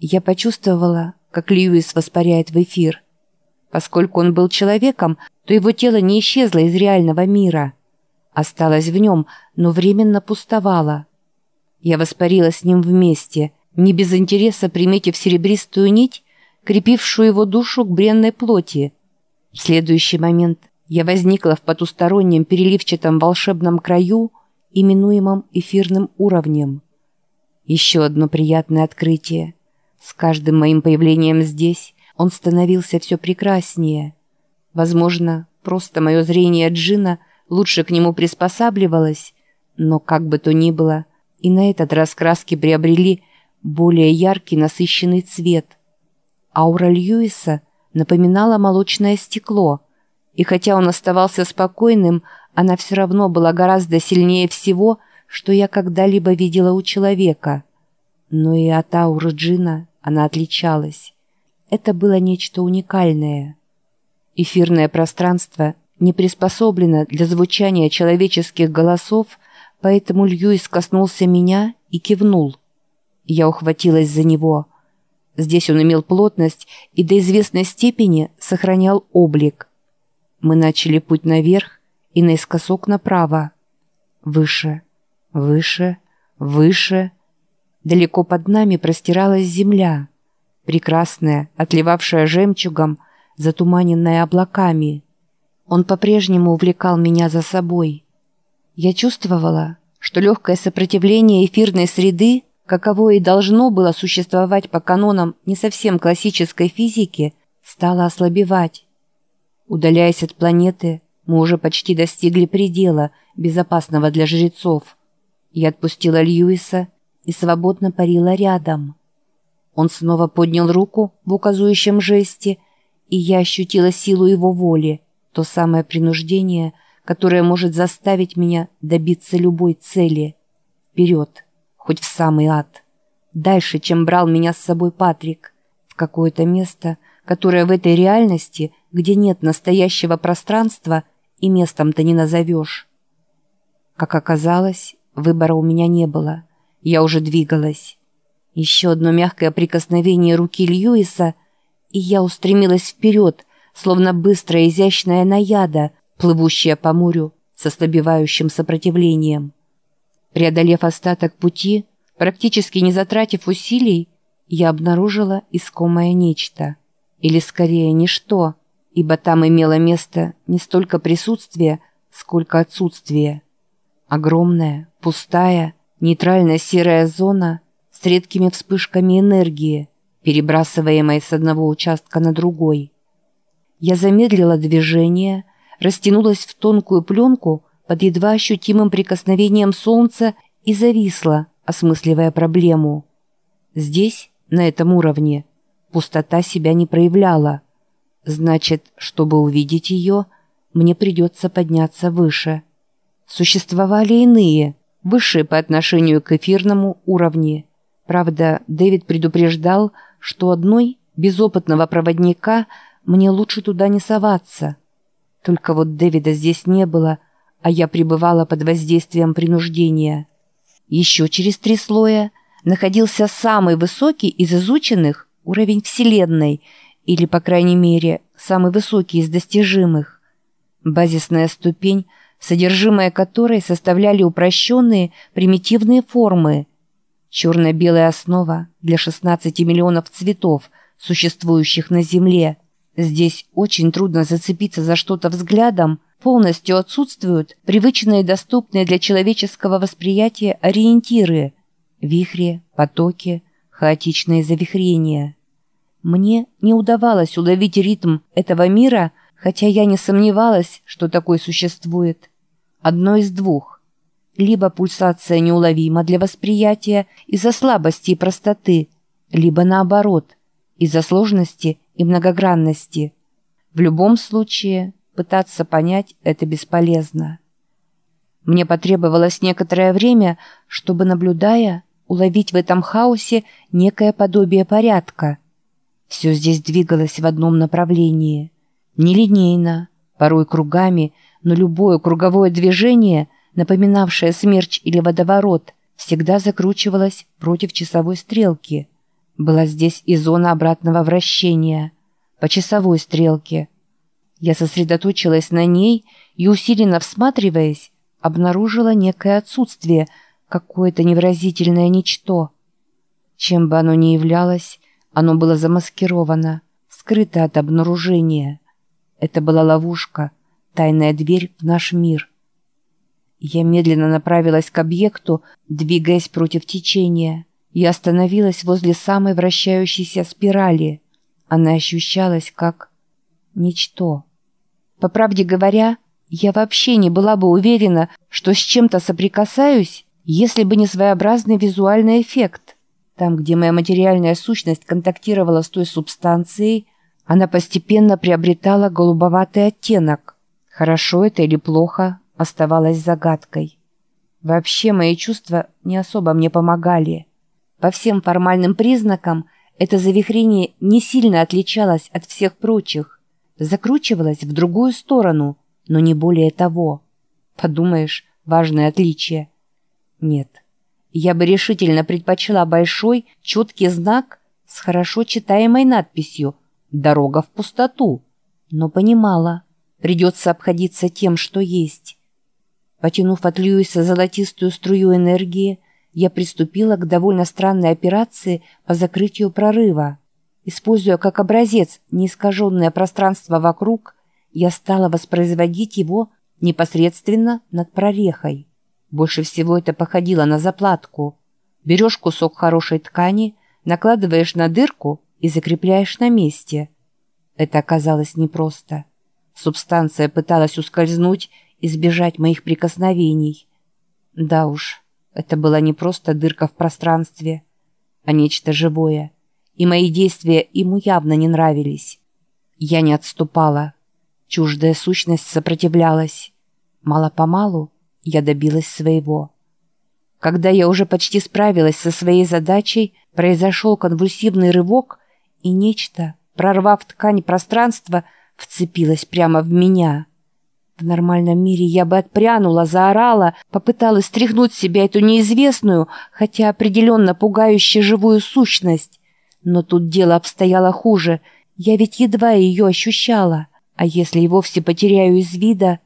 Я почувствовала, как Льюис воспаряет в эфир. Поскольку он был человеком, то его тело не исчезло из реального мира. Осталось в нем, но временно пустовало. Я воспарила с ним вместе, не без интереса приметив серебристую нить, крепившую его душу к бренной плоти. В следующий момент я возникла в потустороннем переливчатом волшебном краю, именуемом эфирным уровнем. Еще одно приятное открытие. С каждым моим появлением здесь он становился все прекраснее. Возможно, просто мое зрение джина лучше к нему приспосабливалось, но как бы то ни было, и на этот раз краски приобрели более яркий насыщенный цвет. Аура Льюиса напоминала молочное стекло, и хотя он оставался спокойным, она все равно была гораздо сильнее всего, что я когда-либо видела у человека. Но и от ауры Джина она отличалась. Это было нечто уникальное. Эфирное пространство не приспособлено для звучания человеческих голосов, поэтому Льюис коснулся меня и кивнул. Я ухватилась за него. Здесь он имел плотность и до известной степени сохранял облик. Мы начали путь наверх и наискосок направо. Выше, выше, выше. Далеко под нами простиралась земля, прекрасная, отливавшая жемчугом, затуманенная облаками. Он по-прежнему увлекал меня за собой. Я чувствовала, что легкое сопротивление эфирной среды, каково и должно было существовать по канонам не совсем классической физики, стало ослабевать. Удаляясь от планеты, мы уже почти достигли предела, безопасного для жрецов. Я отпустила Льюиса и свободно парила рядом. Он снова поднял руку в указующем жесте, и я ощутила силу его воли, то самое принуждение, которое может заставить меня добиться любой цели. Вперед, хоть в самый ад. Дальше, чем брал меня с собой Патрик, в какое-то место, которое в этой реальности, где нет настоящего пространства, и местом-то не назовешь. Как оказалось, выбора у меня не было. Я уже двигалась. Еще одно мягкое прикосновение руки Льюиса, и я устремилась вперед, словно быстрая изящная наяда, плывущая по морю с ослабевающим сопротивлением. Преодолев остаток пути, практически не затратив усилий, я обнаружила искомое нечто. Или скорее ничто, ибо там имело место не столько присутствие, сколько отсутствие. Огромная, пустая, Нейтральная серая зона с редкими вспышками энергии, перебрасываемой с одного участка на другой. Я замедлила движение, растянулась в тонкую пленку под едва ощутимым прикосновением солнца и зависла, осмысливая проблему. Здесь, на этом уровне, пустота себя не проявляла. Значит, чтобы увидеть ее, мне придется подняться выше. Существовали иные, высшие по отношению к эфирному уровне. Правда, Дэвид предупреждал, что одной, безопытного проводника, мне лучше туда не соваться. Только вот Дэвида здесь не было, а я пребывала под воздействием принуждения. Еще через три слоя находился самый высокий из изученных уровень Вселенной, или, по крайней мере, самый высокий из достижимых. Базисная ступень – содержимое которой составляли упрощенные примитивные формы. Черно-белая основа для 16 миллионов цветов, существующих на Земле. Здесь очень трудно зацепиться за что-то взглядом, полностью отсутствуют привычные доступные для человеческого восприятия ориентиры – вихри, потоки, хаотичные завихрения. Мне не удавалось уловить ритм этого мира, хотя я не сомневалась, что такой существует. Одно из двух. Либо пульсация неуловима для восприятия из-за слабости и простоты, либо наоборот, из-за сложности и многогранности. В любом случае, пытаться понять это бесполезно. Мне потребовалось некоторое время, чтобы, наблюдая, уловить в этом хаосе некое подобие порядка. Все здесь двигалось в одном направлении. Нелинейно, порой кругами, но любое круговое движение, напоминавшее смерч или водоворот, всегда закручивалось против часовой стрелки. Была здесь и зона обратного вращения, по часовой стрелке. Я сосредоточилась на ней и, усиленно всматриваясь, обнаружила некое отсутствие, какое-то невыразительное ничто. Чем бы оно ни являлось, оно было замаскировано, скрыто от обнаружения. Это была ловушка, тайная дверь в наш мир. Я медленно направилась к объекту, двигаясь против течения. Я остановилась возле самой вращающейся спирали. Она ощущалась как ничто. По правде говоря, я вообще не была бы уверена, что с чем-то соприкасаюсь, если бы не своеобразный визуальный эффект. Там, где моя материальная сущность контактировала с той субстанцией, она постепенно приобретала голубоватый оттенок. Хорошо это или плохо, оставалась загадкой. Вообще мои чувства не особо мне помогали. По всем формальным признакам это завихрение не сильно отличалось от всех прочих. Закручивалось в другую сторону, но не более того. Подумаешь, важное отличие. Нет, я бы решительно предпочла большой, четкий знак с хорошо читаемой надписью «Дорога в пустоту», но понимала, придется обходиться тем, что есть. Потянув от Льюиса золотистую струю энергии, я приступила к довольно странной операции по закрытию прорыва. Используя как образец неискаженное пространство вокруг, я стала воспроизводить его непосредственно над прорехой. Больше всего это походило на заплатку. Берешь кусок хорошей ткани, накладываешь на дырку и закрепляешь на месте. Это оказалось непросто. Субстанция пыталась ускользнуть избежать моих прикосновений. Да уж, это была не просто дырка в пространстве, а нечто живое, и мои действия ему явно не нравились. Я не отступала. Чуждая сущность сопротивлялась. Мало-помалу я добилась своего. Когда я уже почти справилась со своей задачей, произошел конвульсивный рывок, и нечто, прорвав ткань пространства, вцепилось прямо в меня — в нормальном мире я бы отпрянула, заорала, попыталась стряхнуть себя эту неизвестную, хотя определенно пугающую живую сущность. Но тут дело обстояло хуже. Я ведь едва ее ощущала. А если и вовсе потеряю из вида...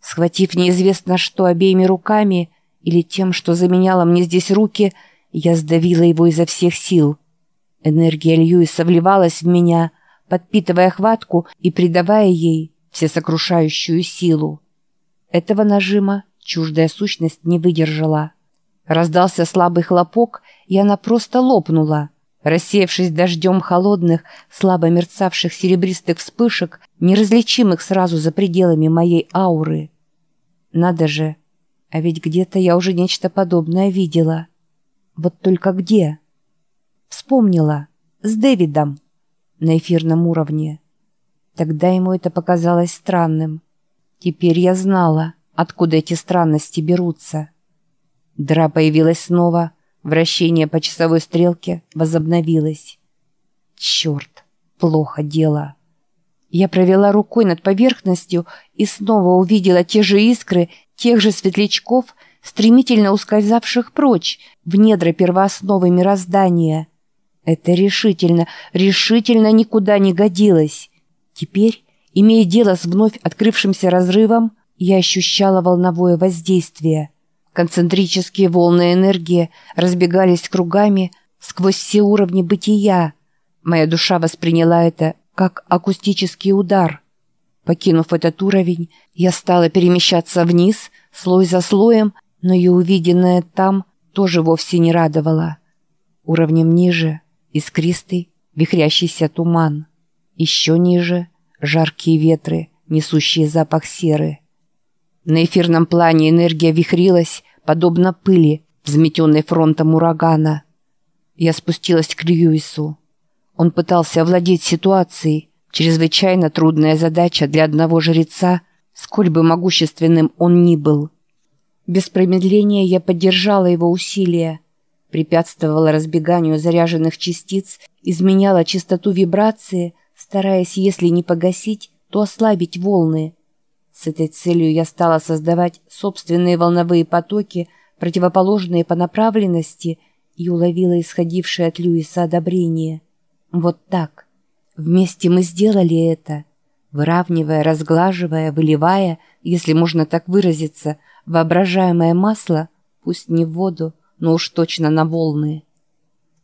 Схватив неизвестно что обеими руками или тем, что заменяло мне здесь руки, я сдавила его изо всех сил. Энергия Льюиса вливалась в меня, подпитывая хватку и придавая ей всесокрушающую силу. Этого нажима чуждая сущность не выдержала. Раздался слабый хлопок, и она просто лопнула, рассеявшись дождем холодных, слабо мерцавших серебристых вспышек, неразличимых сразу за пределами моей ауры. Надо же, а ведь где-то я уже нечто подобное видела. Вот только где? Вспомнила. С Дэвидом. На эфирном уровне. Тогда ему это показалось странным. Теперь я знала, откуда эти странности берутся. Дра появилась снова, вращение по часовой стрелке возобновилось. Черт, плохо дело. Я провела рукой над поверхностью и снова увидела те же искры, тех же светлячков, стремительно ускользавших прочь, в недра первоосновы мироздания. Это решительно, решительно никуда не годилось. Теперь, имея дело с вновь открывшимся разрывом, я ощущала волновое воздействие. Концентрические волны энергии разбегались кругами сквозь все уровни бытия. Моя душа восприняла это как акустический удар. Покинув этот уровень, я стала перемещаться вниз, слой за слоем, но и увиденное там тоже вовсе не радовало. Уровнем ниже — искристый, вихрящийся туман. Еще ниже — жаркие ветры, несущие запах серы. На эфирном плане энергия вихрилась, подобно пыли, взметенной фронтом урагана. Я спустилась к Льюису. Он пытался овладеть ситуацией, чрезвычайно трудная задача для одного жреца, сколь бы могущественным он ни был. Без промедления я поддержала его усилия, препятствовала разбеганию заряженных частиц, изменяла частоту вибрации – стараясь, если не погасить, то ослабить волны. С этой целью я стала создавать собственные волновые потоки, противоположные по направленности и уловила исходившее от Льюиса одобрение. Вот так. Вместе мы сделали это, выравнивая, разглаживая, выливая, если можно так выразиться, воображаемое масло, пусть не в воду, но уж точно на волны.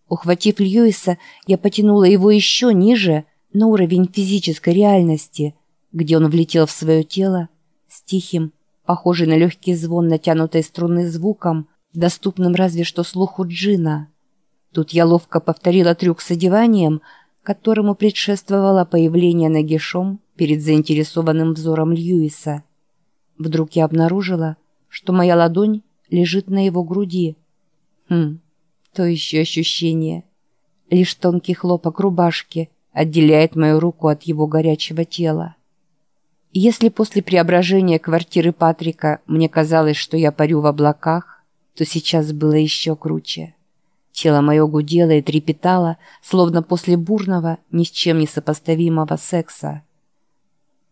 Ухватив Льюиса, я потянула его еще ниже, на уровень физической реальности, где он влетел в свое тело с тихим, похожий на легкий звон натянутой струны звуком, доступным разве что слуху Джина. Тут я ловко повторила трюк с одеванием, которому предшествовало появление нагишом перед заинтересованным взором Льюиса. Вдруг я обнаружила, что моя ладонь лежит на его груди. Хм, то еще ощущение. Лишь тонкий хлопок рубашки отделяет мою руку от его горячего тела. Если после преображения квартиры Патрика мне казалось, что я парю в облаках, то сейчас было еще круче. Тело мое гудело и трепетало, словно после бурного, ни с чем не сопоставимого секса.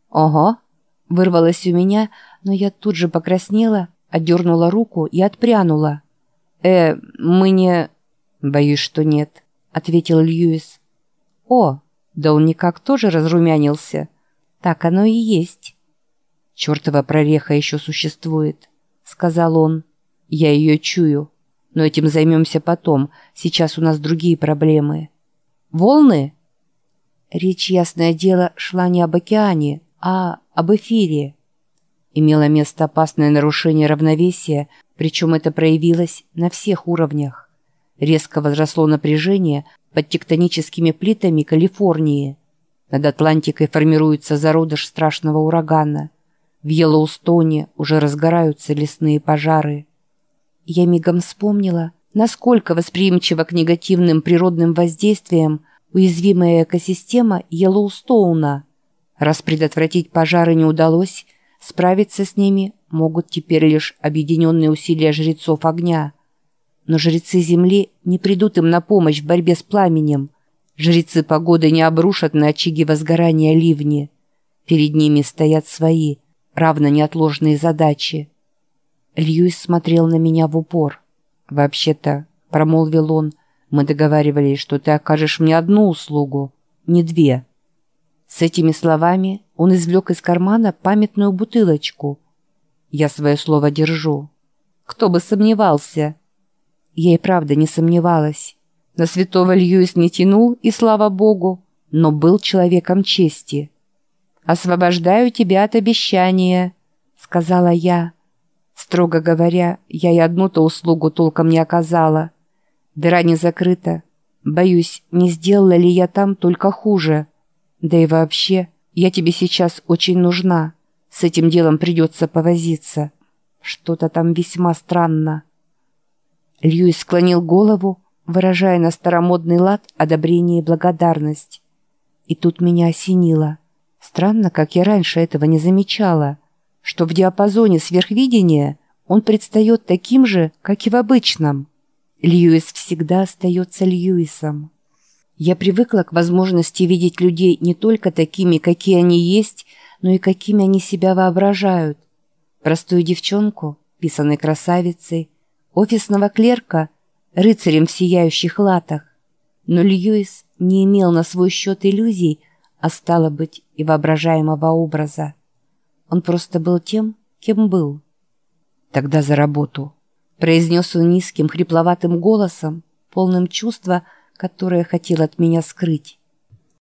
«Ого!» — вырвалось у меня, но я тут же покраснела, отдернула руку и отпрянула. «Э, мы не...» «Боюсь, что нет», — ответил Льюис. «О, да он никак тоже разрумянился. Так оно и есть». «Чертова прореха еще существует», — сказал он. «Я ее чую». Но этим займемся потом. Сейчас у нас другие проблемы. Волны? Речь, ясное дело, шла не об океане, а об эфире. Имело место опасное нарушение равновесия, причем это проявилось на всех уровнях. Резко возросло напряжение под тектоническими плитами Калифорнии. Над Атлантикой формируется зародыш страшного урагана. В Йеллоустоне уже разгораются лесные пожары. Я мигом вспомнила, насколько восприимчива к негативным природным воздействиям уязвимая экосистема Йеллоустоуна. Раз предотвратить пожары не удалось, справиться с ними могут теперь лишь объединенные усилия жрецов огня. Но жрецы Земли не придут им на помощь в борьбе с пламенем. Жрецы погоды не обрушат на очаги возгорания ливни. Перед ними стоят свои, равно неотложные задачи. Льюис смотрел на меня в упор. «Вообще-то», — промолвил он, — «мы договаривались, что ты окажешь мне одну услугу, не две». С этими словами он извлек из кармана памятную бутылочку. «Я свое слово держу». «Кто бы сомневался?» Я и правда не сомневалась. На святого Льюис не тянул, и слава богу, но был человеком чести. «Освобождаю тебя от обещания», — сказала я. Строго говоря, я и одну-то услугу толком не оказала. Дыра не закрыта. Боюсь, не сделала ли я там только хуже. Да и вообще, я тебе сейчас очень нужна. С этим делом придется повозиться. Что-то там весьма странно. Льюис склонил голову, выражая на старомодный лад одобрение и благодарность. И тут меня осенило. Странно, как я раньше этого не замечала что в диапазоне сверхвидения он предстает таким же, как и в обычном. Льюис всегда остается Льюисом. Я привыкла к возможности видеть людей не только такими, какие они есть, но и какими они себя воображают. Простую девчонку, писаной красавицей, офисного клерка, рыцарем в сияющих латах. Но Льюис не имел на свой счет иллюзий, а стало быть и воображаемого образа. Он просто был тем, кем был. «Тогда за работу», — произнес он низким, хрипловатым голосом, полным чувства, которое хотел от меня скрыть.